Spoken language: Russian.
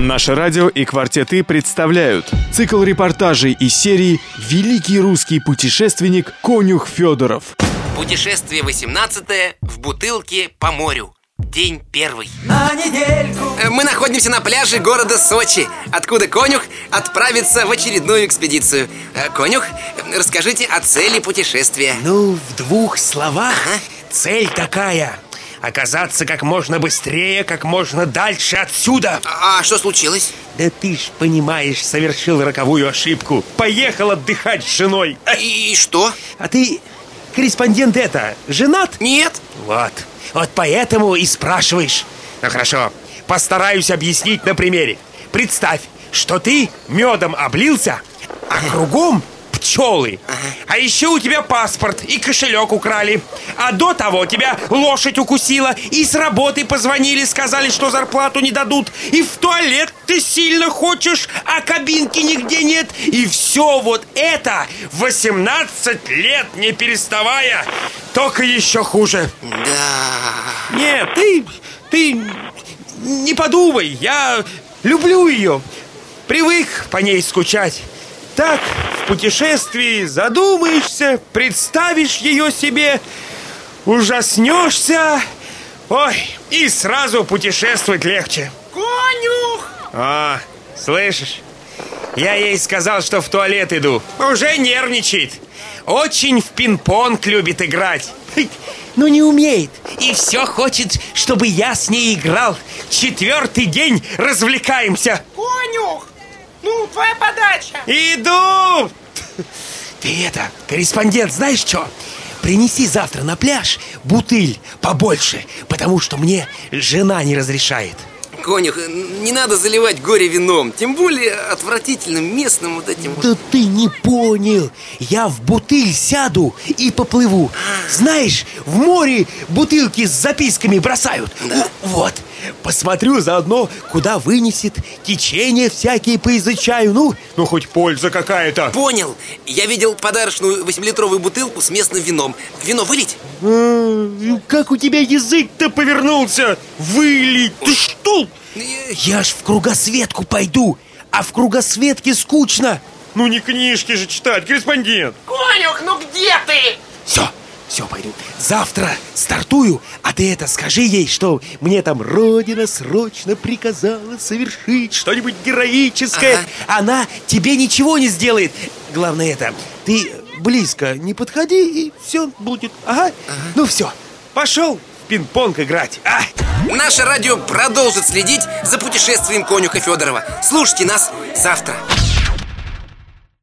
Наше радио и «Квартеты» представляют цикл репортажей из серии «Великий русский путешественник Конюх Федоров». Путешествие 18 в бутылке по морю. День первый. На недельку Э, Мы находимся на пляже города Сочи, откуда конюх отправится в очередную экспедицию. Э, Конюх, расскажите о цели путешествия. Ну, в двух словах Ага. Цель такая Оказаться как можно быстрее, как можно дальше отсюда А а что случилось? Да ты ж понимаешь, совершил роковую ошибку Поехал отдыхать с женой А, И что? а ты, корреспондент это, женат? Нет. Вот, вот поэтому и спрашиваешь Ну хорошо, постараюсь объяснить на примере Представь, что ты медом облился, а кругом пчелы. А еще у тебя паспорт и кошелек украли. А до того тебя лошадь укусила И с работы позвонили, сказали, что зарплату не дадут. И в туалет ты сильно хочешь, а кабинки нигде нет. И все вот это 18 лет не переставая Только еще хуже. Да. нет, ты, ты не подумай, я люблю ее Привык по ней скучать Так, в путешествии задумаешься, представишь ее себе Ужаснешься Ой, и сразу путешествовать легче. Конюх! А, слышишь? Я ей сказал, что в туалет иду. Уже нервничает. Очень в пинг-понг любит играть. Но не умеет. И все хочет, чтобы я с ней играл. Четвертый день развлекаемся. Конюх! Ну, твоя подача! Иду! Ты это, корреспондент, знаешь что? Принеси завтра на пляж бутыль побольше Потому что мне жена не разрешает Конюх, э, не надо заливать горе вином, тем более отвратительным местным вот этим вот. Да ты не понял Я в бутыль сяду и поплыву Знаешь, в море бутылки с записками бросают В- Вот, посмотрю заодно, куда вынесет Течение всякие поизучаю Ну, ну хоть польза какая-то Понял. Я видел подарочную 8-литровую бутылку с местным вином. Вино вылить? М, Как у тебя язык-то повернулся? Вылить, Э, Я ж в кругосветку пойду А в кругосветке скучно Ну не книжки же читать, корреспондент Конюх, ну где ты? Все, все, пойду. Завтра стартую, а ты это скажи ей, что мне там Родина срочно приказала совершить что-нибудь героическое. Ага. Она тебе ничего не сделает. Главное это, ты близко не подходи, и все будет. Ага. Ну все, пошел пинг-понг играть. А! Наше радио продолжит следить за путешествием конюха Федорова. Слушайте нас завтра.